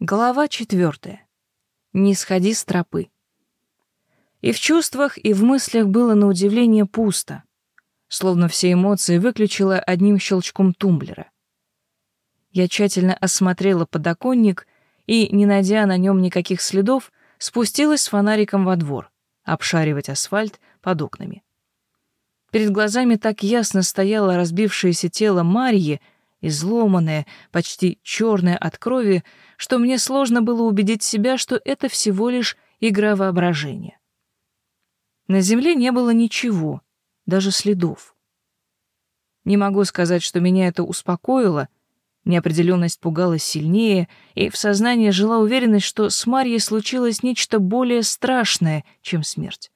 Глава четвертая. Не сходи с тропы. И в чувствах, и в мыслях было на удивление пусто, словно все эмоции выключила одним щелчком тумблера. Я тщательно осмотрела подоконник и, не найдя на нем никаких следов, спустилась с фонариком во двор, обшаривать асфальт под окнами. Перед глазами так ясно стояло разбившееся тело Марьи, изломанное, почти черное от крови, что мне сложно было убедить себя, что это всего лишь игра воображения. На земле не было ничего, даже следов. Не могу сказать, что меня это успокоило, неопределенность пугала сильнее, и в сознании жила уверенность, что с Марьей случилось нечто более страшное, чем смерть.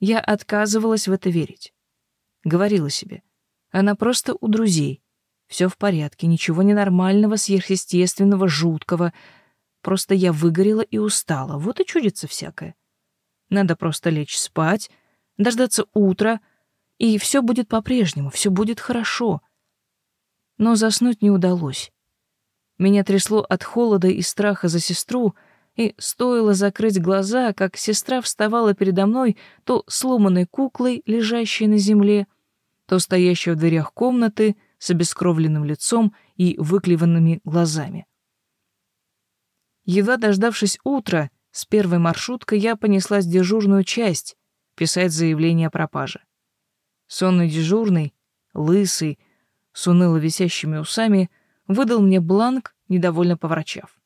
Я отказывалась в это верить. Говорила себе, она просто у друзей — все в порядке, ничего ненормального, сверхъестественного, жуткого. Просто я выгорела и устала, вот и чудится всякое. Надо просто лечь спать, дождаться утра, и все будет по-прежнему, все будет хорошо. Но заснуть не удалось. Меня трясло от холода и страха за сестру, и стоило закрыть глаза, как сестра вставала передо мной то сломанной куклой, лежащей на земле, то стоящей в дверях комнаты — с обескровленным лицом и выклеванными глазами. Едва дождавшись утра, с первой маршруткой я понеслась в дежурную часть писать заявление о пропаже. Сонный дежурный, лысый, с уныло висящими усами, выдал мне бланк, недовольно поворчав.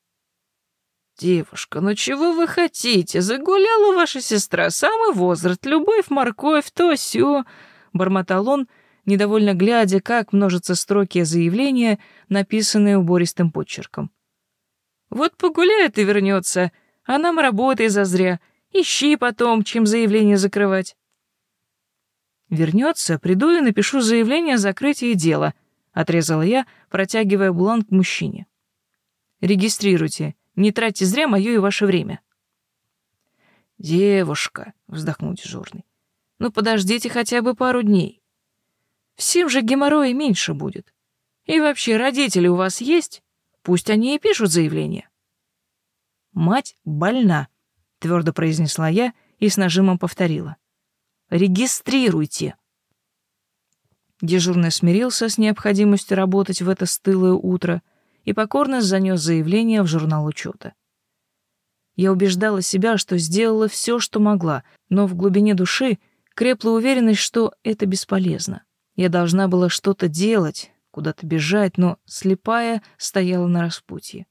«Девушка, ну чего вы хотите? Загуляла ваша сестра, самый возраст, любовь, морковь, то сё», — бормотал он, — недовольно глядя, как множатся строки заявления, написанные убористым почерком. «Вот погуляет и вернется, а нам работай зазря. Ищи потом, чем заявление закрывать». «Вернется, приду и напишу заявление о закрытии дела», — отрезала я, протягивая бланк мужчине. «Регистрируйте, не тратьте зря мое и ваше время». «Девушка», — вздохнул дежурный, — «ну подождите хотя бы пару дней. Всем же геморроя меньше будет. И вообще, родители у вас есть? Пусть они и пишут заявление. Мать больна, твердо произнесла я и с нажимом повторила. Регистрируйте. Дежурный смирился с необходимостью работать в это стылое утро и покорно занес заявление в журнал учета. Я убеждала себя, что сделала все, что могла, но в глубине души крепла уверенность, что это бесполезно. Я должна была что-то делать, куда-то бежать, но слепая стояла на распутье.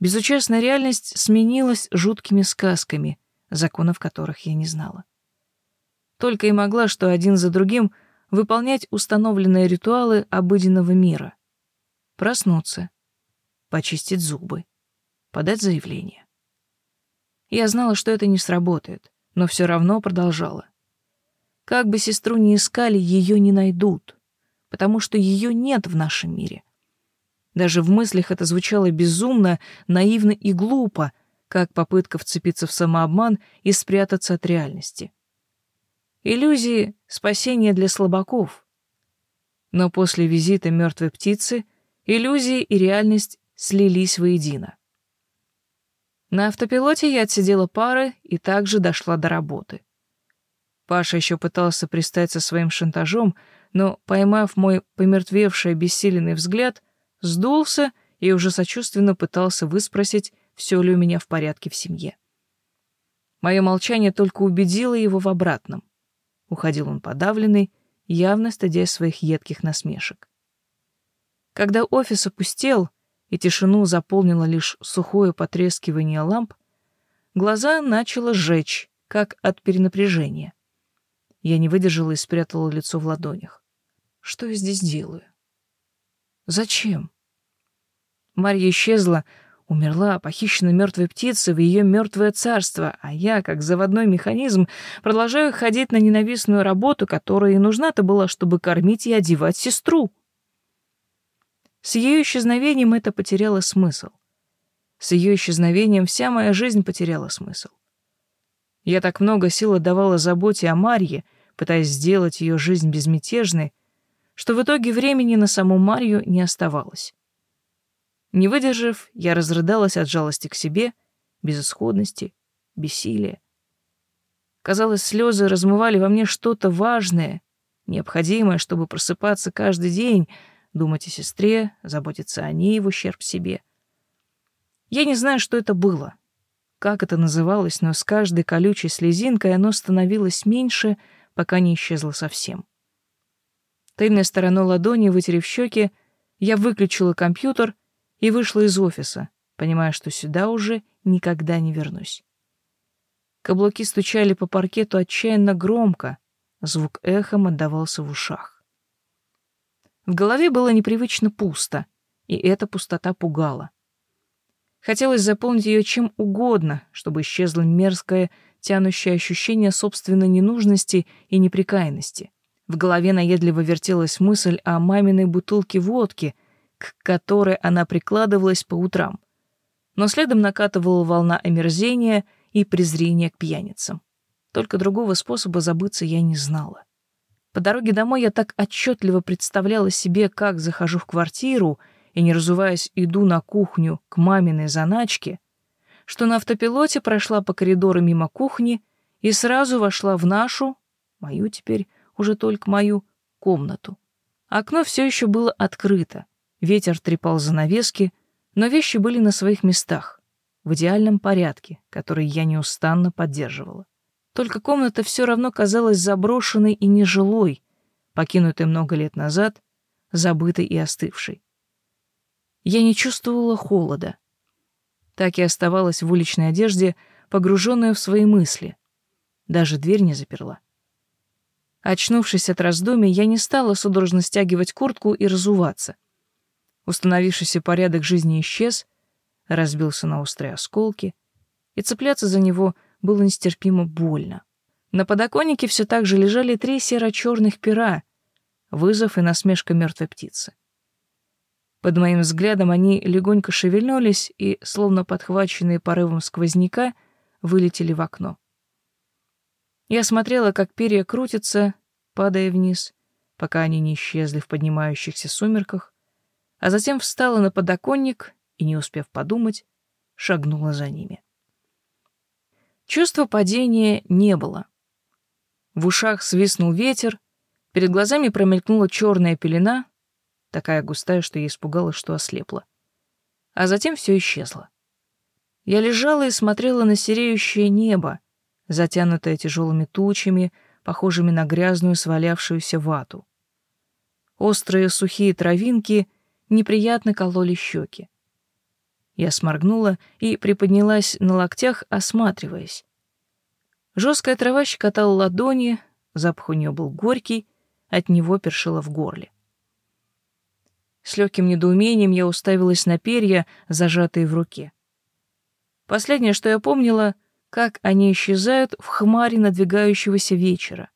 Безучастная реальность сменилась жуткими сказками, законов которых я не знала. Только и могла, что один за другим выполнять установленные ритуалы обыденного мира. Проснуться, почистить зубы, подать заявление. Я знала, что это не сработает, но все равно продолжала. Как бы сестру ни искали, ее не найдут, потому что ее нет в нашем мире. Даже в мыслях это звучало безумно, наивно и глупо, как попытка вцепиться в самообман и спрятаться от реальности. Иллюзии — спасение для слабаков. Но после визита мертвой птицы иллюзии и реальность слились воедино. На автопилоте я отсидела пары и также дошла до работы. Паша еще пытался пристать со своим шантажом, но, поймав мой помертвевший обессиленный взгляд, сдулся и уже сочувственно пытался выспросить, все ли у меня в порядке в семье. Мое молчание только убедило его в обратном. Уходил он подавленный, явно стыдя своих едких насмешек. Когда офис опустел и тишину заполнило лишь сухое потрескивание ламп, глаза начало жечь, как от перенапряжения. Я не выдержала и спрятала лицо в ладонях. Что я здесь делаю? Зачем? Марья исчезла, умерла, похищена мертвой птицей в ее мертвое царство, а я, как заводной механизм, продолжаю ходить на ненавистную работу, которая и нужна-то была, чтобы кормить и одевать сестру. С ее исчезновением это потеряло смысл. С ее исчезновением вся моя жизнь потеряла смысл. Я так много сил отдавала заботе о Марье, пытаясь сделать ее жизнь безмятежной, что в итоге времени на саму Марью не оставалось. Не выдержав, я разрыдалась от жалости к себе, безысходности, бессилия. Казалось, слезы размывали во мне что-то важное, необходимое, чтобы просыпаться каждый день, думать о сестре, заботиться о ней в ущерб себе. Я не знаю, что это было, как это называлось, но с каждой колючей слезинкой оно становилось меньше, пока не исчезло совсем. Тыльной стороной ладони, вытерев щеки, я выключила компьютер и вышла из офиса, понимая, что сюда уже никогда не вернусь. Каблуки стучали по паркету отчаянно громко, звук эхом отдавался в ушах. В голове было непривычно пусто, и эта пустота пугала. Хотелось заполнить ее чем угодно, чтобы исчезло мерзкое, тянущее ощущение собственной ненужности и неприкаянности. В голове наедливо вертелась мысль о маминой бутылке водки, к которой она прикладывалась по утрам. Но следом накатывала волна омерзения — и презрение к пьяницам. Только другого способа забыться я не знала. По дороге домой я так отчетливо представляла себе, как захожу в квартиру и, не разуваясь, иду на кухню к маминой заначке, что на автопилоте прошла по коридору мимо кухни и сразу вошла в нашу, мою теперь, уже только мою, комнату. Окно все еще было открыто, ветер трепал занавески, но вещи были на своих местах в идеальном порядке, который я неустанно поддерживала. Только комната все равно казалась заброшенной и нежилой, покинутой много лет назад, забытой и остывшей. Я не чувствовала холода. Так и оставалась в уличной одежде, погруженная в свои мысли. Даже дверь не заперла. Очнувшись от раздумий, я не стала судорожно стягивать куртку и разуваться. Установившийся порядок жизни исчез, разбился на острые осколки, и цепляться за него было нестерпимо больно. На подоконнике все так же лежали три серо-черных пера, вызов и насмешка мертвой птицы. Под моим взглядом они легонько шевельнулись и, словно подхваченные порывом сквозняка, вылетели в окно. Я смотрела, как перья крутятся, падая вниз, пока они не исчезли в поднимающихся сумерках, а затем встала на подоконник и, не успев подумать, шагнула за ними. Чувства падения не было. В ушах свистнул ветер, перед глазами промелькнула черная пелена, такая густая, что я испугалась, что ослепла. А затем все исчезло. Я лежала и смотрела на сереющее небо, затянутое тяжелыми тучами, похожими на грязную свалявшуюся вату. Острые сухие травинки неприятно кололи щеки. Я сморгнула и приподнялась на локтях, осматриваясь. Жесткая трава щекотала ладони, запах у нее был горький, от него першило в горле. С легким недоумением я уставилась на перья, зажатые в руке. Последнее, что я помнила, как они исчезают в хмаре надвигающегося вечера.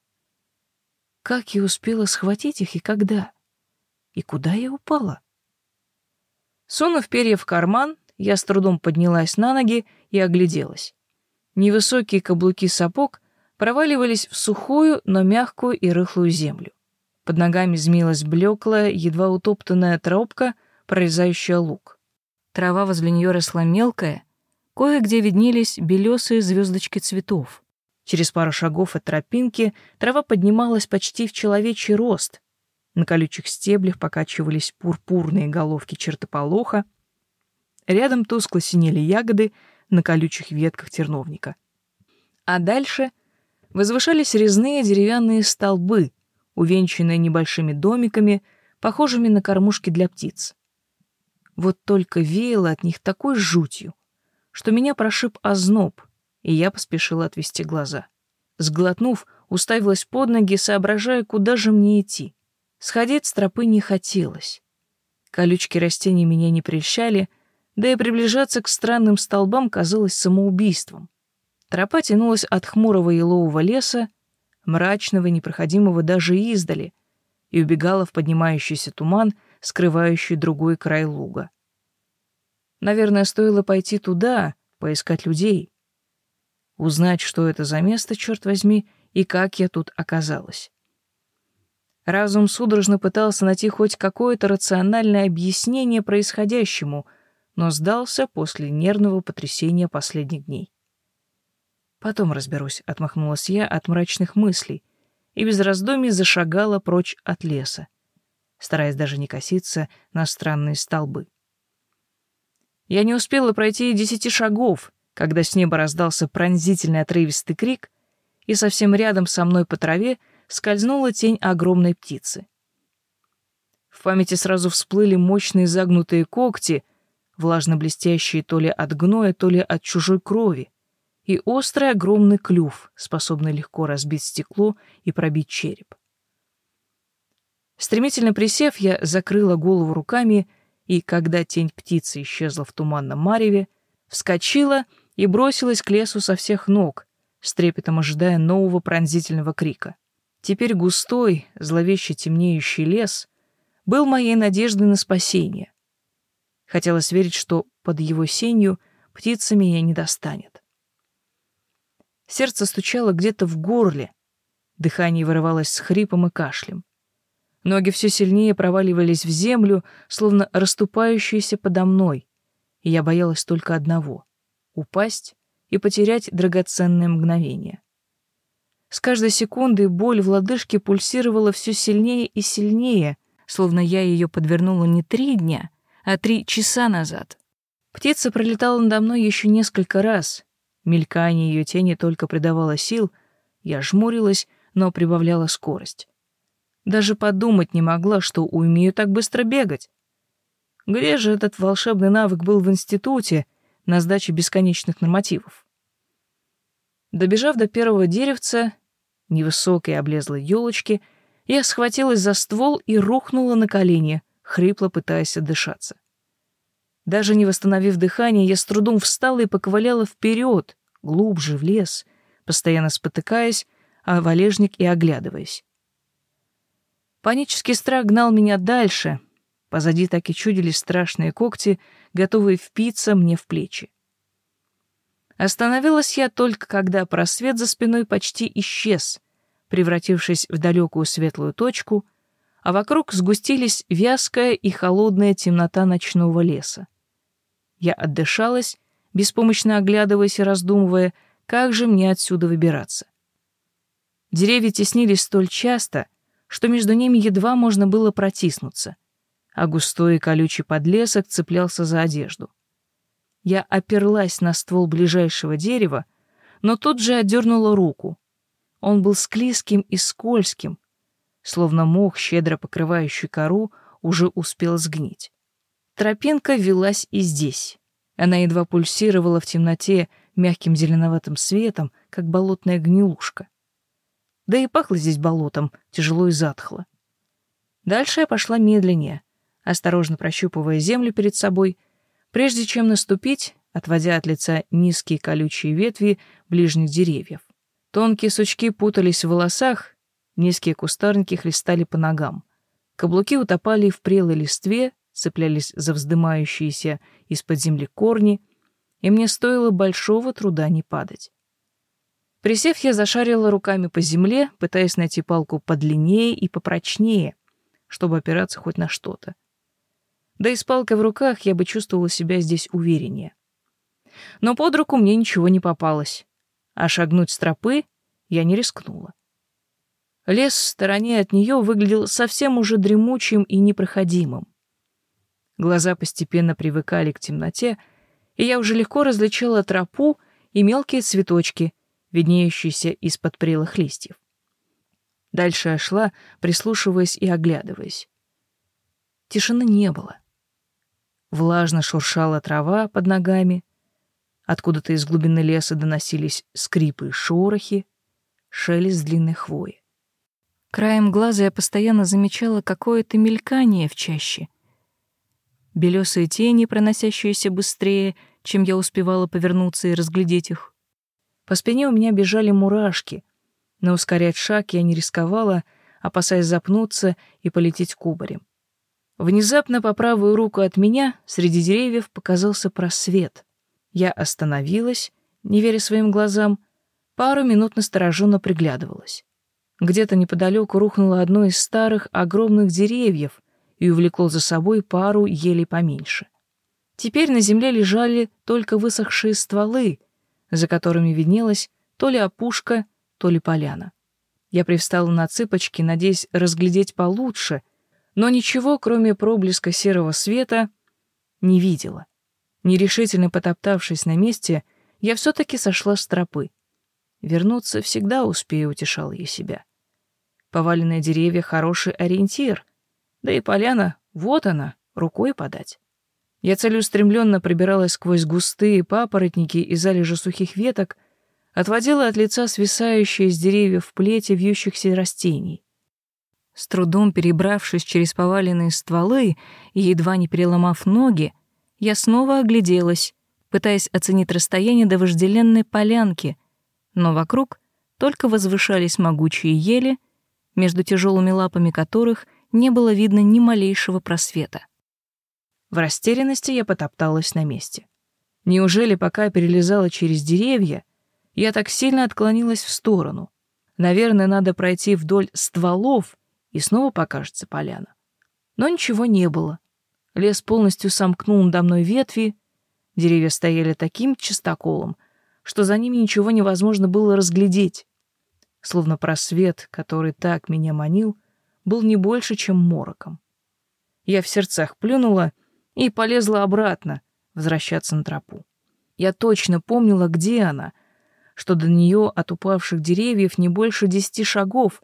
Как я успела схватить их и когда? И куда я упала? Сунув перья в карман, я с трудом поднялась на ноги и огляделась. Невысокие каблуки сапог проваливались в сухую, но мягкую и рыхлую землю. Под ногами змеилась блеклая, едва утоптанная тропка, прорезающая луг. Трава возле нее росла мелкая, кое-где виднелись белесые звездочки цветов. Через пару шагов от тропинки трава поднималась почти в человечий рост. На колючих стеблях покачивались пурпурные головки чертополоха, Рядом тускло синели ягоды на колючих ветках терновника. А дальше возвышались резные деревянные столбы, увенчанные небольшими домиками, похожими на кормушки для птиц. Вот только веяло от них такой жутью, что меня прошиб озноб, и я поспешила отвести глаза. Сглотнув, уставилась под ноги, соображая, куда же мне идти. Сходить с тропы не хотелось. Колючки растений меня не прельщали — да и приближаться к странным столбам казалось самоубийством. Тропа тянулась от хмурого елового леса, мрачного, непроходимого даже издали, и убегала в поднимающийся туман, скрывающий другой край луга. Наверное, стоило пойти туда, поискать людей. Узнать, что это за место, черт возьми, и как я тут оказалась. Разум судорожно пытался найти хоть какое-то рациональное объяснение происходящему — но сдался после нервного потрясения последних дней. «Потом разберусь», — отмахнулась я от мрачных мыслей и без раздумий зашагала прочь от леса, стараясь даже не коситься на странные столбы. Я не успела пройти и десяти шагов, когда с неба раздался пронзительный отрывистый крик, и совсем рядом со мной по траве скользнула тень огромной птицы. В памяти сразу всплыли мощные загнутые когти, влажно-блестящие то ли от гноя, то ли от чужой крови, и острый огромный клюв, способный легко разбить стекло и пробить череп. Стремительно присев, я закрыла голову руками и, когда тень птицы исчезла в туманном мареве, вскочила и бросилась к лесу со всех ног, с трепетом ожидая нового пронзительного крика. Теперь густой, зловеще темнеющий лес был моей надеждой на спасение. Хотелось верить, что под его сенью птица меня не достанет. Сердце стучало где-то в горле, дыхание вырывалось с хрипом и кашлем. Ноги все сильнее проваливались в землю, словно расступающиеся подо мной, и я боялась только одного — упасть и потерять драгоценное мгновение. С каждой секундой боль в лодыжке пульсировала все сильнее и сильнее, словно я ее подвернула не три дня, а три часа назад. Птица пролетала надо мной еще несколько раз. Мелькание ее тени только придавало сил. Я жмурилась, но прибавляла скорость. Даже подумать не могла, что умею так быстро бегать. Где же этот волшебный навык был в институте на сдаче бесконечных нормативов? Добежав до первого деревца, невысокой облезлой елочки, я схватилась за ствол и рухнула на колени, хрипло пытаясь отдышаться. Даже не восстановив дыхание, я с трудом встала и поковыляла вперед, глубже в лес, постоянно спотыкаясь, а валежник и оглядываясь. Панический страх гнал меня дальше. Позади так и чудились страшные когти, готовые впиться мне в плечи. Остановилась я только, когда просвет за спиной почти исчез, превратившись в далекую светлую точку, а вокруг сгустились вязкая и холодная темнота ночного леса. Я отдышалась, беспомощно оглядываясь и раздумывая, как же мне отсюда выбираться. Деревья теснились столь часто, что между ними едва можно было протиснуться, а густой и колючий подлесок цеплялся за одежду. Я оперлась на ствол ближайшего дерева, но тут же отдернула руку. Он был склизким и скользким, словно мох, щедро покрывающий кору, уже успел сгнить. Тропинка велась и здесь. Она едва пульсировала в темноте мягким зеленоватым светом, как болотная гнилушка. Да и пахло здесь болотом, тяжело и затхло. Дальше я пошла медленнее, осторожно прощупывая землю перед собой, прежде чем наступить, отводя от лица низкие колючие ветви ближних деревьев. Тонкие сучки путались в волосах, низкие кустарники хлестали по ногам. Каблуки утопали в прелой листве, цеплялись за вздымающиеся из-под земли корни, и мне стоило большого труда не падать. Присев, я зашарила руками по земле, пытаясь найти палку подлиннее и попрочнее, чтобы опираться хоть на что-то. Да и с палкой в руках я бы чувствовала себя здесь увереннее. Но под руку мне ничего не попалось, а шагнуть с тропы я не рискнула. Лес в стороне от нее выглядел совсем уже дремучим и непроходимым. Глаза постепенно привыкали к темноте, и я уже легко различала тропу и мелкие цветочки, виднеющиеся из-под прелых листьев. Дальше я шла, прислушиваясь и оглядываясь. Тишины не было. Влажно шуршала трава под ногами. Откуда-то из глубины леса доносились скрипы и шорохи, шелест длинной хвои. Краем глаза я постоянно замечала какое-то мелькание в чаще, белесые тени, проносящиеся быстрее, чем я успевала повернуться и разглядеть их. По спине у меня бежали мурашки, но ускорять шаг я не рисковала, опасаясь запнуться и полететь кубарем. Внезапно по правую руку от меня среди деревьев показался просвет. Я остановилась, не веря своим глазам, пару минут настороженно приглядывалась. Где-то неподалеку рухнуло одно из старых огромных деревьев, и увлекло за собой пару еле поменьше. Теперь на земле лежали только высохшие стволы, за которыми виднелась то ли опушка, то ли поляна. Я привстала на цыпочки, надеясь разглядеть получше, но ничего, кроме проблеска серого света, не видела. Нерешительно потоптавшись на месте, я все-таки сошла с тропы. Вернуться всегда успею, утешала я себя. Поваленные деревья — хороший ориентир, да и поляна, вот она, рукой подать. Я целеустремленно пробиралась сквозь густые папоротники и залежи сухих веток, отводила от лица свисающие с деревьев плети вьющихся растений. С трудом перебравшись через поваленные стволы и едва не переломав ноги, я снова огляделась, пытаясь оценить расстояние до вожделенной полянки, но вокруг только возвышались могучие ели, между тяжелыми лапами которых не было видно ни малейшего просвета. В растерянности я потопталась на месте. Неужели, пока перелезала через деревья, я так сильно отклонилась в сторону? Наверное, надо пройти вдоль стволов, и снова покажется поляна. Но ничего не было. Лес полностью сомкнул надо мной ветви, деревья стояли таким чистоколом, что за ними ничего невозможно было разглядеть. Словно просвет, который так меня манил, был не больше, чем мороком. Я в сердцах плюнула — и полезла обратно, возвращаться на тропу. Я точно помнила, где она, что до нее от упавших деревьев не больше десяти шагов,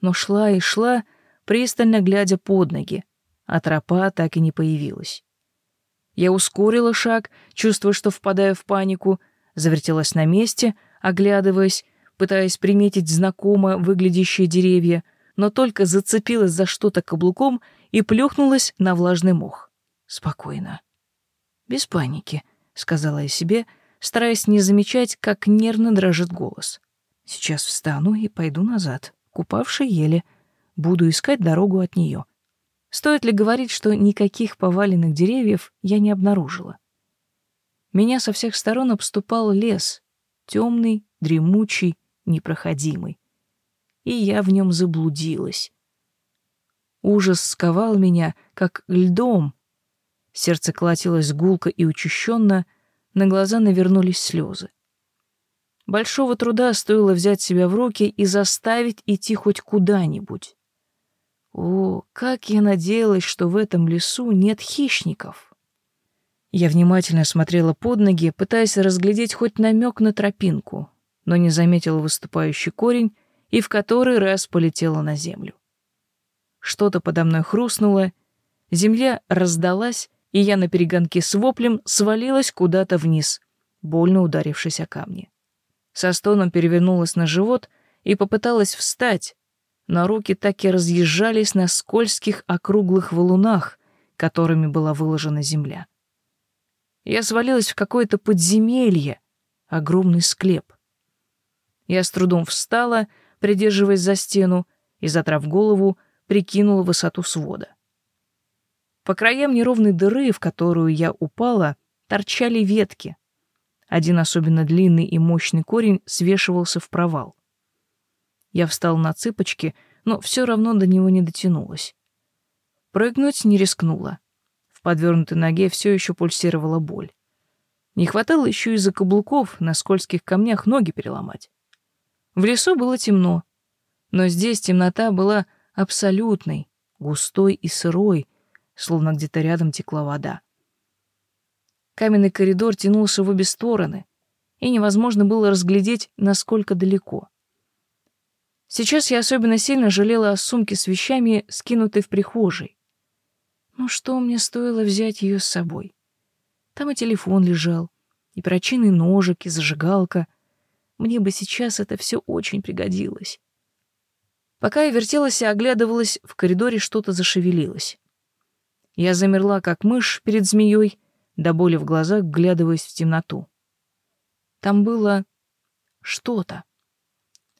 но шла и шла, пристально глядя под ноги, а тропа так и не появилась. Я ускорила шаг, чувствуя, что впадаю в панику, завертелась на месте, оглядываясь, пытаясь приметить знакомо выглядящие деревья, но только зацепилась за что-то каблуком и плюхнулась на влажный мох. Спокойно. Без паники, сказала я себе, стараясь не замечать, как нервно дрожит голос. Сейчас встану и пойду назад, купавшей еле. Буду искать дорогу от нее. Стоит ли говорить, что никаких поваленных деревьев я не обнаружила? Меня со всех сторон обступал лес, темный, дремучий, непроходимый. И я в нем заблудилась. Ужас сковал меня, как льдом, Сердце колотилось гулко и учащенно, на глаза навернулись слезы. Большого труда стоило взять себя в руки и заставить идти хоть куда-нибудь. О, как я надеялась, что в этом лесу нет хищников. Я внимательно смотрела под ноги, пытаясь разглядеть хоть намек на тропинку, но не заметила выступающий корень и в который раз полетела на землю. Что-то подо мной хрустнуло, земля раздалась, и я на перегонке с воплем свалилась куда-то вниз, больно ударившись о камни. Со стоном перевернулась на живот и попыталась встать, но руки так и разъезжались на скользких округлых валунах, которыми была выложена земля. Я свалилась в какое-то подземелье, огромный склеп. Я с трудом встала, придерживаясь за стену, и, затрав голову, прикинула высоту свода. По краям неровной дыры, в которую я упала, торчали ветки. Один особенно длинный и мощный корень свешивался в провал. Я встал на цыпочки, но все равно до него не дотянулась. Прыгнуть не рискнула. В подвернутой ноге все еще пульсировала боль. Не хватало еще из-за каблуков на скользких камнях ноги переломать. В лесу было темно, но здесь темнота была абсолютной, густой и сырой, словно где-то рядом текла вода. Каменный коридор тянулся в обе стороны, и невозможно было разглядеть, насколько далеко. Сейчас я особенно сильно жалела о сумке с вещами, скинутой в прихожей. Ну что мне стоило взять ее с собой? Там и телефон лежал, и перочинный ножик, и зажигалка. Мне бы сейчас это все очень пригодилось. Пока я вертелась и оглядывалась, в коридоре что-то зашевелилось. Я замерла, как мышь перед змеей, до боли в глазах, глядываясь в темноту. Там было что-то.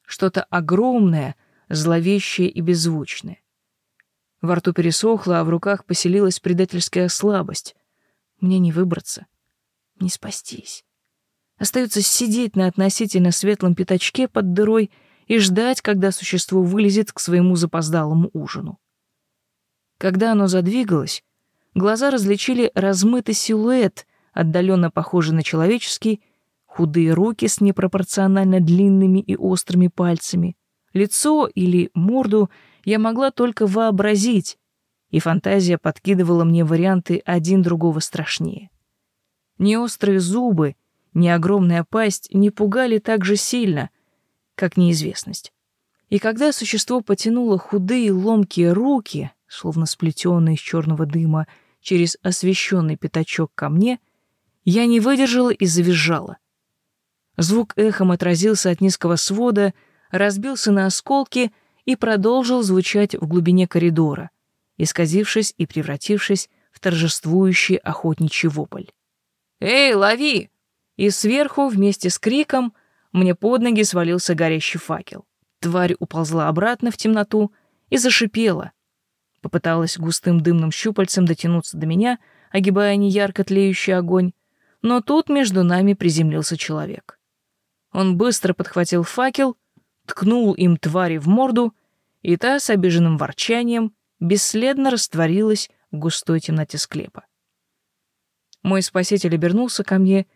Что-то огромное, зловещее и беззвучное. Во рту пересохло, а в руках поселилась предательская слабость. Мне не выбраться, не спастись. Остается сидеть на относительно светлом пятачке под дырой и ждать, когда существо вылезет к своему запоздалому ужину. Когда оно задвигалось, Глаза различили размытый силуэт, отдаленно похожий на человеческий, худые руки с непропорционально длинными и острыми пальцами. Лицо или морду я могла только вообразить, и фантазия подкидывала мне варианты один другого страшнее. Ни острые зубы, ни огромная пасть не пугали так же сильно, как неизвестность. И когда существо потянуло худые ломкие руки, словно сплетенные из черного дыма, через освещенный пятачок ко мне, я не выдержала и завизжала. Звук эхом отразился от низкого свода, разбился на осколки и продолжил звучать в глубине коридора, исказившись и превратившись в торжествующий охотничий вопль. «Эй, лови!» И сверху, вместе с криком, мне под ноги свалился горящий факел. Тварь уползла обратно в темноту и зашипела. Попыталась густым дымным щупальцем дотянуться до меня, огибая неярко тлеющий огонь, но тут между нами приземлился человек. Он быстро подхватил факел, ткнул им твари в морду, и та с обиженным ворчанием бесследно растворилась в густой темноте склепа. Мой спаситель обернулся ко мне,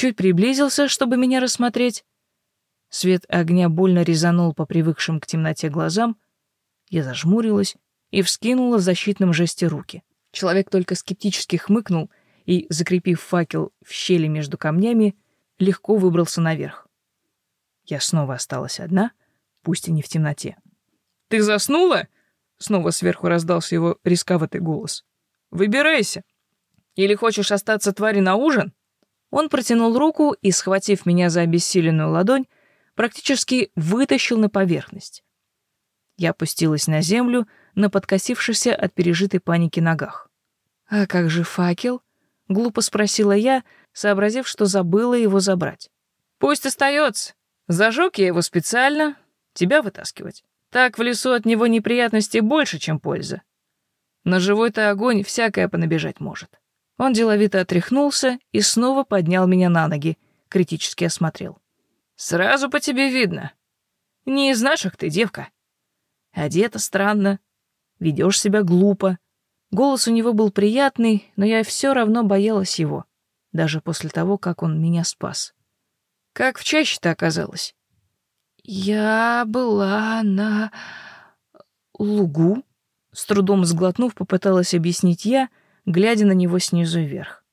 чуть приблизился, чтобы меня рассмотреть, Свет огня больно резанул по привыкшим к темноте глазам. Я зажмурилась и вскинула в защитном жесте руки. Человек только скептически хмыкнул и, закрепив факел в щели между камнями, легко выбрался наверх. Я снова осталась одна, пусть и не в темноте. «Ты заснула?» — снова сверху раздался его рисковатый голос. «Выбирайся. Или хочешь остаться твари на ужин?» Он протянул руку и, схватив меня за обессиленную ладонь, практически вытащил на поверхность. Я опустилась на землю на подкосившихся от пережитой паники ногах. «А как же факел?» — глупо спросила я, сообразив, что забыла его забрать. «Пусть остается. Зажег я его специально. Тебя вытаскивать. Так в лесу от него неприятностей больше, чем пользы. На живой-то огонь всякое понабежать может». Он деловито отряхнулся и снова поднял меня на ноги, критически осмотрел. Сразу по тебе видно. Не из наших ты, девка. Одета странно, ведешь себя глупо. Голос у него был приятный, но я все равно боялась его, даже после того, как он меня спас. Как в чаще-то оказалось? Я была на лугу, с трудом сглотнув, попыталась объяснить я, глядя на него снизу вверх.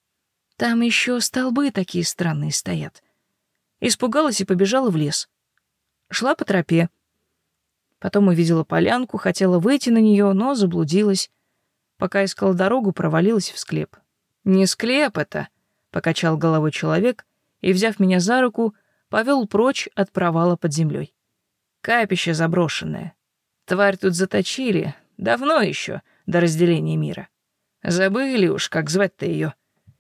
Там еще столбы такие странные стоят. Испугалась и побежала в лес. Шла по тропе. Потом увидела полянку, хотела выйти на нее, но заблудилась. Пока искала дорогу, провалилась в склеп. «Не склеп это», — покачал головой человек и, взяв меня за руку, повел прочь от провала под землей. Капище заброшенное. Тварь тут заточили, давно еще, до разделения мира. Забыли уж, как звать-то ее.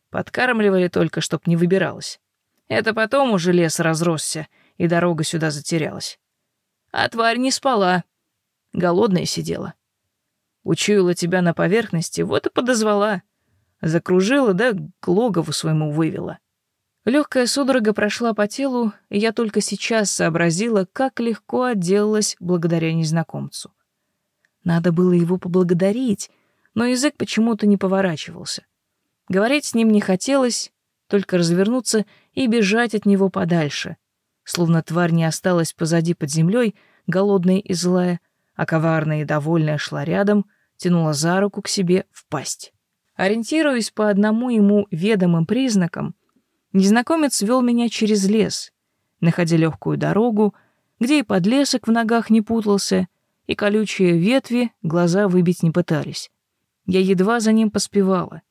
Подкармливали только, чтоб не выбиралась. Это потом уже лес разросся, и дорога сюда затерялась. А тварь не спала. Голодная сидела. Учуяла тебя на поверхности, вот и подозвала. Закружила, да к логову своему вывела. Легкая судорога прошла по телу, и я только сейчас сообразила, как легко отделалась благодаря незнакомцу. Надо было его поблагодарить, но язык почему-то не поворачивался. Говорить с ним не хотелось, только развернуться и бежать от него подальше. Словно тварь не осталась позади под землей, голодная и злая, а коварная и довольная шла рядом, тянула за руку к себе в пасть. Ориентируясь по одному ему ведомым признакам, незнакомец вел меня через лес, находя легкую дорогу, где и подлесок в ногах не путался, и колючие ветви глаза выбить не пытались. Я едва за ним поспевала,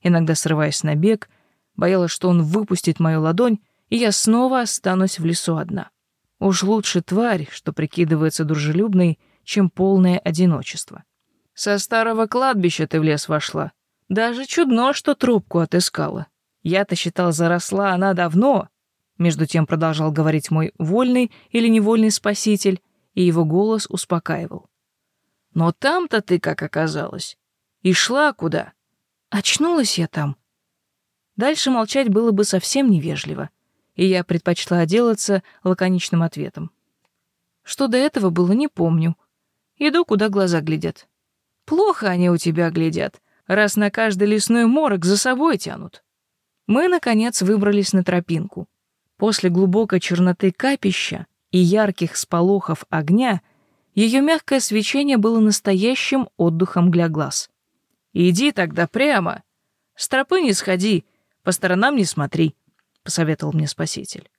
иногда срываясь на бег — Боялась, что он выпустит мою ладонь, и я снова останусь в лесу одна. Уж лучше тварь, что прикидывается дружелюбной, чем полное одиночество. Со старого кладбища ты в лес вошла. Даже чудно, что трубку отыскала. Я-то считал, заросла она давно. Между тем продолжал говорить мой вольный или невольный спаситель, и его голос успокаивал. Но там-то ты как оказалась. И шла куда? Очнулась я там, Дальше молчать было бы совсем невежливо, и я предпочла отделаться лаконичным ответом. Что до этого было, не помню. Иду, куда глаза глядят. Плохо они у тебя глядят, раз на каждый лесной морок за собой тянут. Мы, наконец, выбрались на тропинку. После глубокой черноты капища и ярких сполохов огня ее мягкое свечение было настоящим отдыхом для глаз. «Иди тогда прямо. С тропы не сходи, по сторонам не смотри», — посоветовал мне спаситель.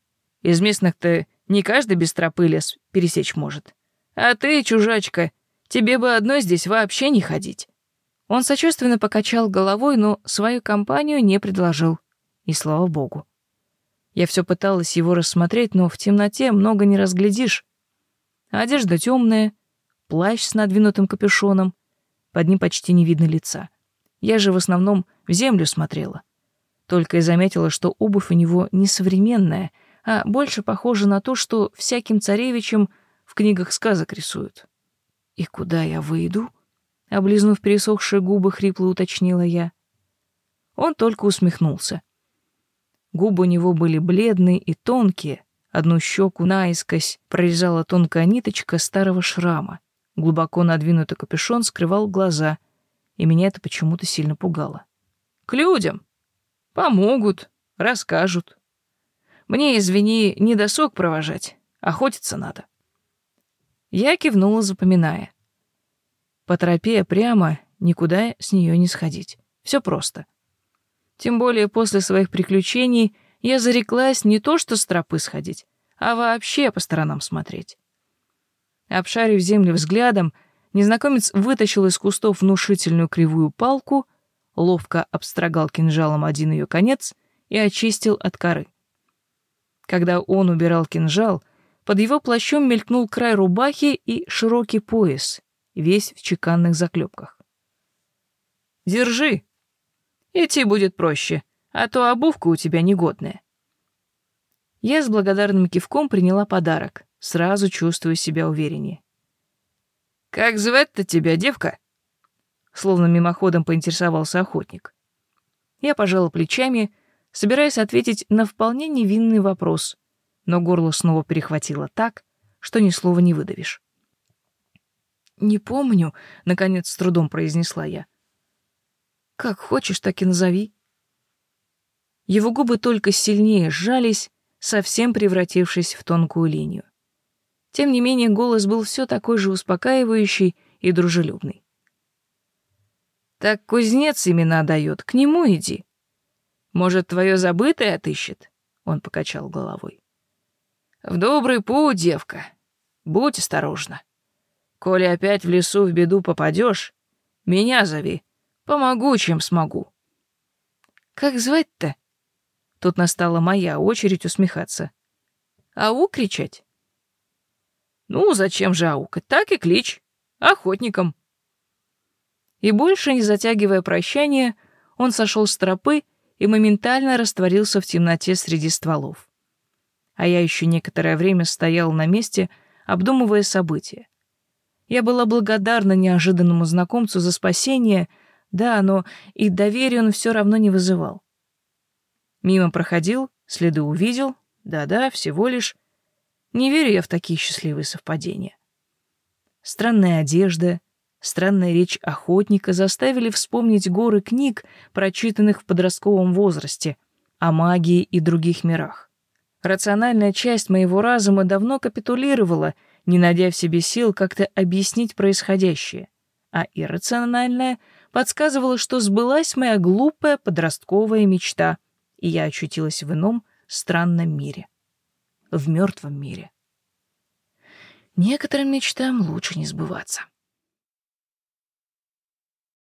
«Из местных-то не каждый без тропы лес пересечь может. А ты, чужачка, тебе бы одной здесь вообще не ходить». Он сочувственно покачал головой, но свою компанию не предложил. И слава богу. Я все пыталась его рассмотреть, но в темноте много не разглядишь. Одежда темная, плащ с надвинутым капюшоном, под ним почти не видно лица. Я же в основном в землю смотрела. Только и заметила, что обувь у него не современная, а больше похожа на то, что всяким царевичам в книгах сказок рисуют. «И куда я выйду?» — облизнув пересохшие губы, хрипло уточнила я. Он только усмехнулся. Губы у него были бледные и тонкие, одну щеку наискось прорезала тонкая ниточка старого шрама. Глубоко надвинутый капюшон скрывал глаза, и меня это почему-то сильно пугало. «К людям! Помогут, расскажут. Мне, извини, не досуг провожать, охотиться надо». Я кивнула, запоминая. По тропе прямо, никуда с нее не сходить. Все просто. Тем более после своих приключений я зареклась не то что с тропы сходить, а вообще по сторонам смотреть. Обшарив землю взглядом, незнакомец вытащил из кустов внушительную кривую палку, ловко обстрогал кинжалом один ее конец и очистил от коры. Когда он убирал кинжал, под его плащом мелькнул край рубахи и широкий пояс, весь в чеканных заклепках. «Держи!» Идти будет проще, а то обувка у тебя негодная. Я с благодарным кивком приняла подарок, сразу чувствуя себя увереннее. «Как звать-то тебя, девка?» Словно мимоходом поинтересовался охотник. Я пожала плечами, собираясь ответить на вполне невинный вопрос, но горло снова перехватило так, что ни слова не выдавишь. «Не помню», — наконец с трудом произнесла я. Как хочешь, так и назови. Его губы только сильнее сжались, совсем превратившись в тонкую линию. Тем не менее, голос был все такой же успокаивающий и дружелюбный. «Так кузнец имена дает, к нему иди. Может, твое забытое отыщет?» — он покачал головой. «В добрый путь, девка. Будь осторожна. Коли опять в лесу в беду попадешь, меня зови, Помогу, чем смогу. Как звать-то? Тут настала моя очередь усмехаться. Ау кричать? Ну, зачем же аукать? Так и клич. Охотником. И больше не затягивая прощание, он сошел с тропы и моментально растворился в темноте среди стволов. А я еще некоторое время стоял на месте, обдумывая события. Я была благодарна неожиданному знакомцу за спасение — да, но и доверия он все равно не вызывал. Мимо проходил, следы увидел, да-да, всего лишь. Не верю я в такие счастливые совпадения. Странная одежда, странная речь охотника заставили вспомнить горы книг, прочитанных в подростковом возрасте, о магии и других мирах. Рациональная часть моего разума давно капитулировала, не найдя в себе сил как-то объяснить происходящее, а иррациональная — подсказывало, что сбылась моя глупая подростковая мечта, и я очутилась в ином странном мире. В мертвом мире. Некоторым мечтам лучше не сбываться.